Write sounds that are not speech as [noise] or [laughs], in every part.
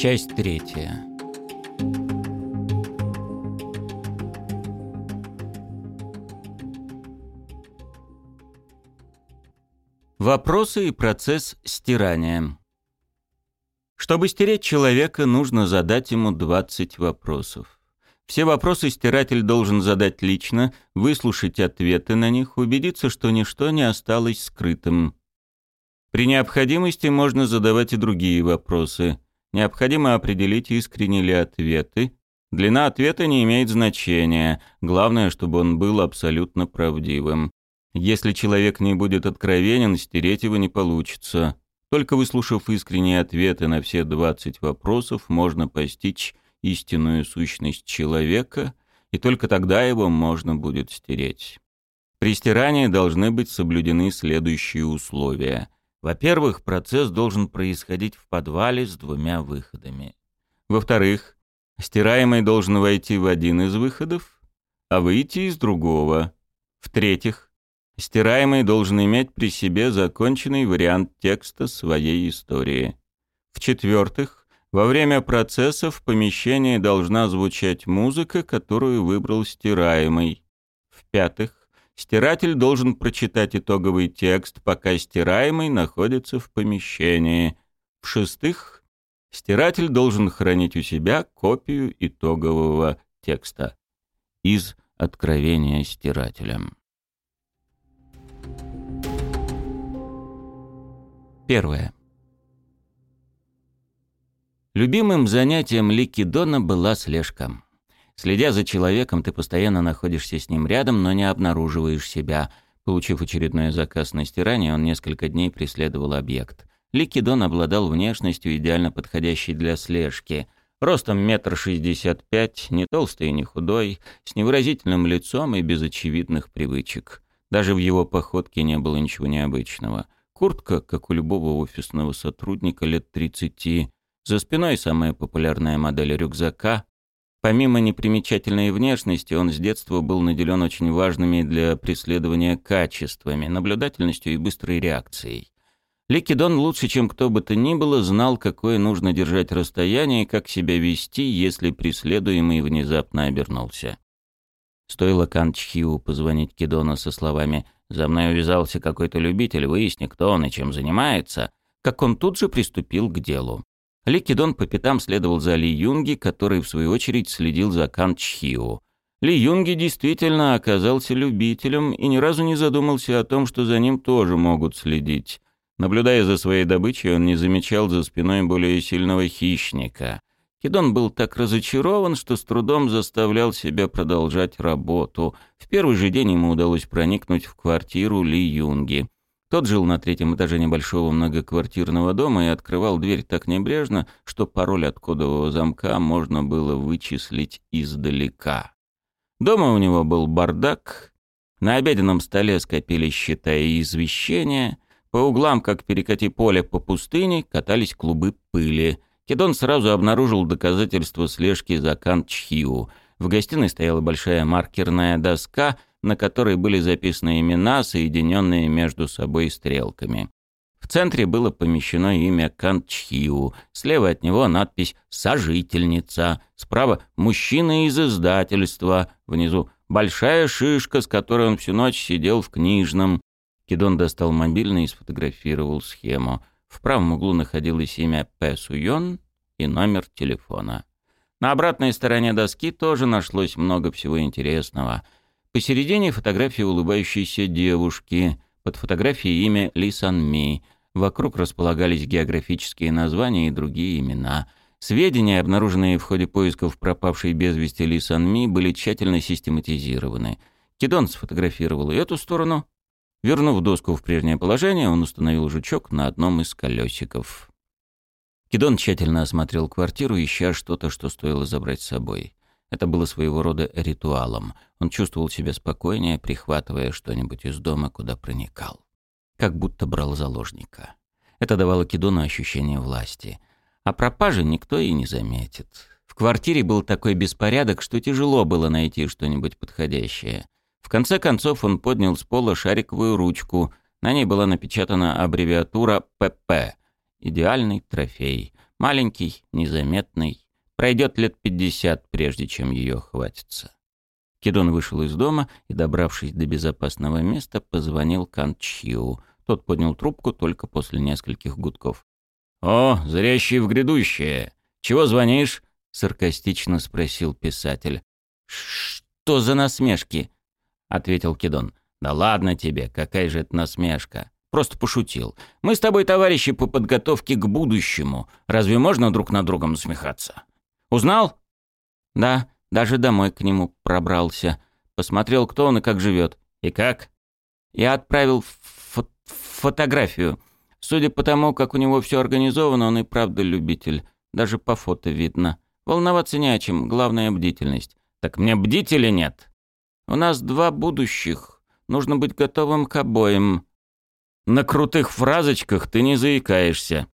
Часть третья. Вопросы и процесс стирания. Чтобы стереть человека, нужно задать ему 20 вопросов. Все вопросы стиратель должен задать лично, выслушать ответы на них, убедиться, что ничто не осталось скрытым. При необходимости можно задавать и другие вопросы. Необходимо определить, искренне ли ответы. Длина ответа не имеет значения, главное, чтобы он был абсолютно правдивым. Если человек не будет откровенен, стереть его не получится. Только выслушав искренние ответы на все 20 вопросов, можно постичь истинную сущность человека, и только тогда его можно будет стереть. При стирании должны быть соблюдены следующие условия. Во-первых, процесс должен происходить в подвале с двумя выходами. Во-вторых, стираемый должен войти в один из выходов, а выйти из другого. В-третьих, стираемый должен иметь при себе законченный вариант текста своей истории. В-четвертых, во время процесса в помещении должна звучать музыка, которую выбрал стираемый. В-пятых, стиратель должен прочитать итоговый текст, пока стираемый находится в помещении. В-шестых, стиратель должен хранить у себя копию итогового текста из «Откровения стирателя». Первое. Любимым занятием Ликидона была слежка. Следя за человеком, ты постоянно находишься с ним рядом, но не обнаруживаешь себя. Получив очередной заказ на стирание, он несколько дней преследовал объект. Ликидон обладал внешностью, идеально подходящей для слежки. Ростом метр шестьдесят пять, не толстый и не худой, с невыразительным лицом и без очевидных привычек. Даже в его походке не было ничего необычного. Куртка, как у любого офисного сотрудника лет тридцати, за спиной самая популярная модель рюкзака. Помимо непримечательной внешности, он с детства был наделен очень важными для преследования качествами, наблюдательностью и быстрой реакцией. Ликидон лучше, чем кто бы то ни было, знал, какое нужно держать расстояние и как себя вести, если преследуемый внезапно обернулся. Стоило Канчхиу позвонить Кидону со словами «За мной увязался какой-то любитель, выясни, кто он и чем занимается», как он тут же приступил к делу. Ли Кидон по пятам следовал за Ли Юнги, который, в свою очередь, следил за Кан Чхио. Ли Юнги действительно оказался любителем и ни разу не задумался о том, что за ним тоже могут следить. Наблюдая за своей добычей, он не замечал за спиной более сильного хищника. Кидон был так разочарован, что с трудом заставлял себя продолжать работу. В первый же день ему удалось проникнуть в квартиру Ли Юнги. Тот жил на третьем этаже небольшого многоквартирного дома и открывал дверь так небрежно, что пароль от кодового замка можно было вычислить издалека. Дома у него был бардак, на обеденном столе скопились счета и извещения, по углам, как перекати поле по пустыне, катались клубы пыли. Кедон сразу обнаружил доказательства слежки за Канчхиу. В гостиной стояла большая маркерная доска — на которой были записаны имена, соединенные между собой стрелками. В центре было помещено имя Канчхиу, слева от него надпись «Сожительница», справа «Мужчина из издательства», внизу «Большая шишка, с которой он всю ночь сидел в книжном». Кидон достал мобильный и сфотографировал схему. В правом углу находилось имя Пэ Суйон и номер телефона. На обратной стороне доски тоже нашлось много всего интересного — Посередине фотография улыбающейся девушки, под фотографией имя Ли Сан Ми. Вокруг располагались географические названия и другие имена. Сведения, обнаруженные в ходе поисков пропавшей без вести Ли Сан Ми, были тщательно систематизированы. Кидон сфотографировал и эту сторону. Вернув доску в прежнее положение, он установил жучок на одном из колесиков. Кидон тщательно осмотрел квартиру, ища что-то, что стоило забрать с собой. Это было своего рода ритуалом. Он чувствовал себя спокойнее, прихватывая что-нибудь из дома, куда проникал. Как будто брал заложника. Это давало Кидону ощущение власти. А пропажи никто и не заметит. В квартире был такой беспорядок, что тяжело было найти что-нибудь подходящее. В конце концов он поднял с пола шариковую ручку. На ней была напечатана аббревиатура «ПП». Идеальный трофей. Маленький, незаметный. Пройдет лет пятьдесят, прежде чем ее хватится. Кедон вышел из дома и, добравшись до безопасного места, позвонил Канчхиу. Тот поднял трубку только после нескольких гудков. «О, зрящий в грядущее! Чего звонишь?» — саркастично спросил писатель. «Что за насмешки?» — ответил Кедон. «Да ладно тебе, какая же это насмешка. Просто пошутил. Мы с тобой товарищи по подготовке к будущему. Разве можно друг над другом насмехаться? Узнал?» «Да, даже домой к нему пробрался. Посмотрел, кто он и как живет. И как?» «Я отправил фо фотографию. Судя по тому, как у него все организовано, он и правда любитель. Даже по фото видно. Волноваться не о чем, главная бдительность. Так мне бдители нет. У нас два будущих. Нужно быть готовым к обоим. На крутых фразочках ты не заикаешься.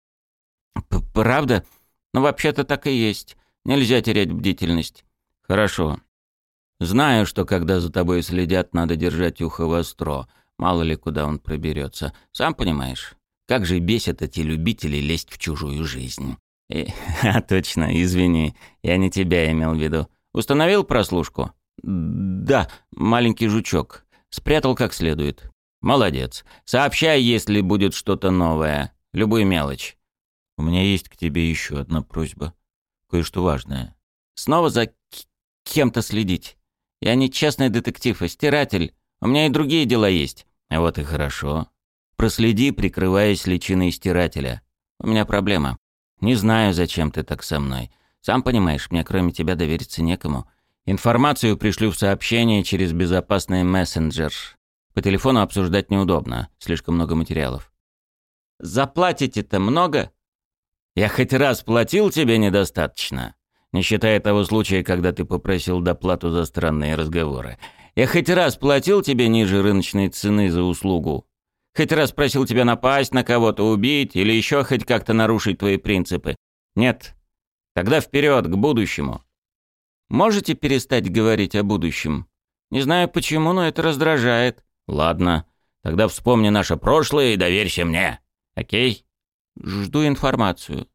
П Правда? Ну, вообще-то так и есть. Нельзя терять бдительность. Хорошо. Знаю, что когда за тобой следят, надо держать ухо востро. Мало ли, куда он проберется. Сам понимаешь. Как же бесят эти любители лезть в чужую жизнь. И, [laughs] а, точно, извини, я не тебя имел в виду. Установил прослушку? Да, маленький жучок. Спрятал как следует. Молодец. Сообщай, если будет что-то новое. Любую мелочь. У меня есть к тебе еще одна просьба. Кое-что важное. Снова за кем-то следить. Я не частный детектив, а стиратель. У меня и другие дела есть. Вот и хорошо. Проследи, прикрываясь личиной стирателя. У меня проблема. Не знаю, зачем ты так со мной. Сам понимаешь, мне кроме тебя довериться некому. Информацию пришлю в сообщение через безопасный мессенджер. По телефону обсуждать неудобно, слишком много материалов. Заплатите-то много? Я хоть раз платил тебе недостаточно, не считая того случая, когда ты попросил доплату за странные разговоры. Я хоть раз платил тебе ниже рыночной цены за услугу. Хоть раз просил тебя напасть на кого-то, убить или еще хоть как-то нарушить твои принципы? Нет. Тогда вперед, к будущему. Можете перестать говорить о будущем? Не знаю почему, но это раздражает. Ладно. Тогда вспомни наше прошлое и доверься мне. Окей? Жду информацию.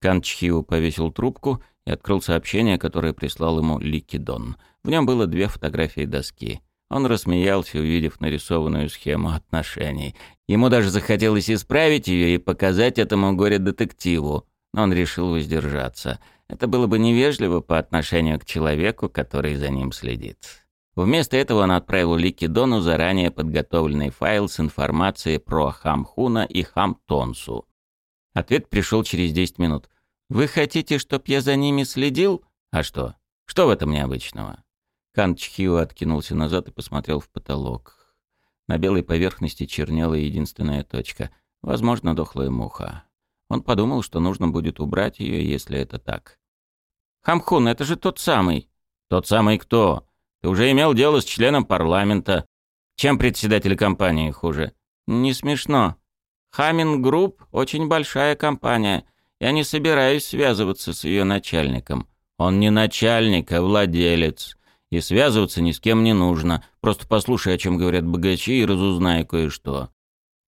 Канчхиу повесил трубку и открыл сообщение, которое прислал ему Ликидон. В нем было две фотографии доски. Он рассмеялся, увидев нарисованную схему отношений. Ему даже захотелось исправить ее и показать этому горе-детективу, но он решил воздержаться. Это было бы невежливо по отношению к человеку, который за ним следит. Вместо этого он отправил Лики Дону заранее подготовленный файл с информацией про Хамхуна и Хамтонсу. Ответ пришел через 10 минут. «Вы хотите, чтоб я за ними следил? А что? Что в этом необычного?» Кан Чхио откинулся назад и посмотрел в потолок. На белой поверхности чернела единственная точка. Возможно, дохлая муха. Он подумал, что нужно будет убрать ее, если это так. «Хамхун, это же тот самый!» «Тот самый кто? Ты уже имел дело с членом парламента. Чем председатель компании хуже?» «Не смешно. Хамин Групп — очень большая компания. Я не собираюсь связываться с ее начальником. Он не начальник, а владелец. И связываться ни с кем не нужно. Просто послушай, о чем говорят богачи, и разузнай кое-что.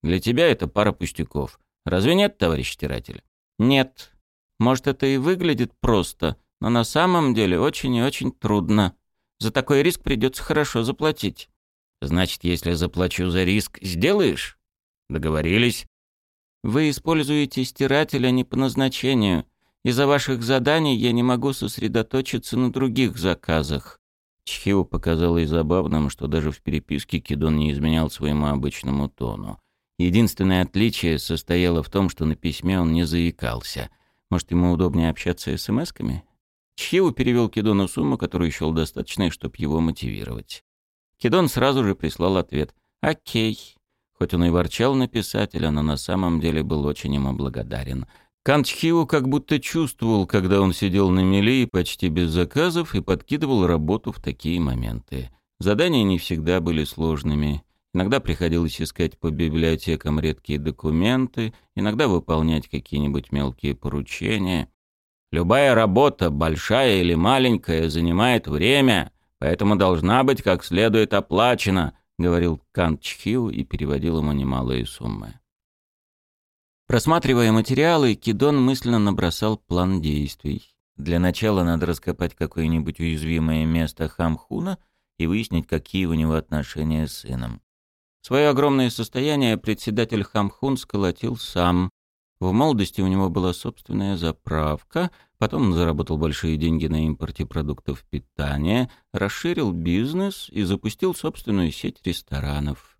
Для тебя это пара пустяков. Разве нет, товарищ стиратель? Нет. Может, это и выглядит просто, но на самом деле очень и очень трудно. За такой риск придется хорошо заплатить. Значит, если заплачу за риск, сделаешь? Договорились. Вы используете стирателя не по назначению. Из-за ваших заданий я не могу сосредоточиться на других заказах. Чхио показалось забавным, что даже в переписке Кидон не изменял своему обычному тону. Единственное отличие состояло в том, что на письме он не заикался. Может, ему удобнее общаться смс-ками? Чхио перевел Кидону сумму, которую счел достаточной, чтобы его мотивировать. Кидон сразу же прислал ответ «Окей». Хоть он и ворчал на писателя, но на самом деле был очень ему благодарен — Канчхио как будто чувствовал, когда он сидел на мели почти без заказов и подкидывал работу в такие моменты. Задания не всегда были сложными. Иногда приходилось искать по библиотекам редкие документы, иногда выполнять какие-нибудь мелкие поручения. Любая работа, большая или маленькая, занимает время, поэтому должна быть как следует оплачена, говорил Кан Чхиу и переводил ему немалые суммы. Просматривая материалы, Кидон мысленно набросал план действий. Для начала надо раскопать какое-нибудь уязвимое место Хамхуна и выяснить, какие у него отношения с сыном. Свое огромное состояние председатель Хамхун сколотил сам. В молодости у него была собственная заправка, потом он заработал большие деньги на импорте продуктов питания, расширил бизнес и запустил собственную сеть ресторанов.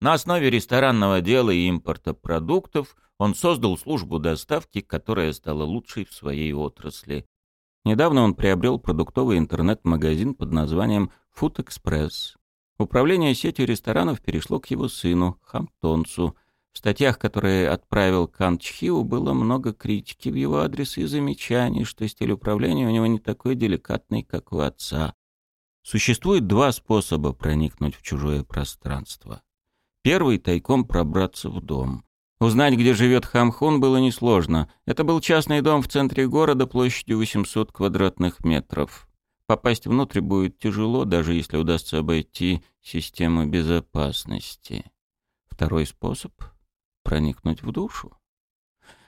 На основе ресторанного дела и импорта продуктов он создал службу доставки, которая стала лучшей в своей отрасли. Недавно он приобрел продуктовый интернет-магазин под названием Food Express. Управление сетью ресторанов перешло к его сыну, Хамтонцу. В статьях, которые отправил Кан Чхиу, было много критики в его адрес и замечаний, что стиль управления у него не такой деликатный, как у отца. Существует два способа проникнуть в чужое пространство. Первый — тайком пробраться в дом. Узнать, где живет Хамхун, было несложно. Это был частный дом в центре города площадью 800 квадратных метров. Попасть внутрь будет тяжело, даже если удастся обойти систему безопасности. Второй способ — проникнуть в душу.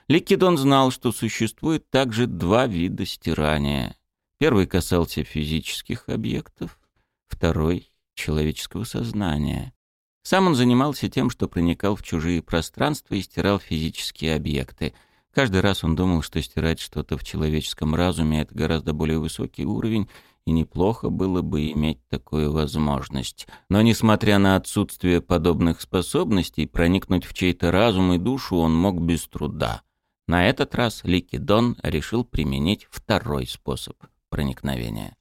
Ликидон знал, что существует также два вида стирания. Первый касался физических объектов, второй — человеческого сознания. Сам он занимался тем, что проникал в чужие пространства и стирал физические объекты. Каждый раз он думал, что стирать что-то в человеческом разуме — это гораздо более высокий уровень, и неплохо было бы иметь такую возможность. Но, несмотря на отсутствие подобных способностей, проникнуть в чей-то разум и душу он мог без труда. На этот раз Ликидон решил применить второй способ проникновения.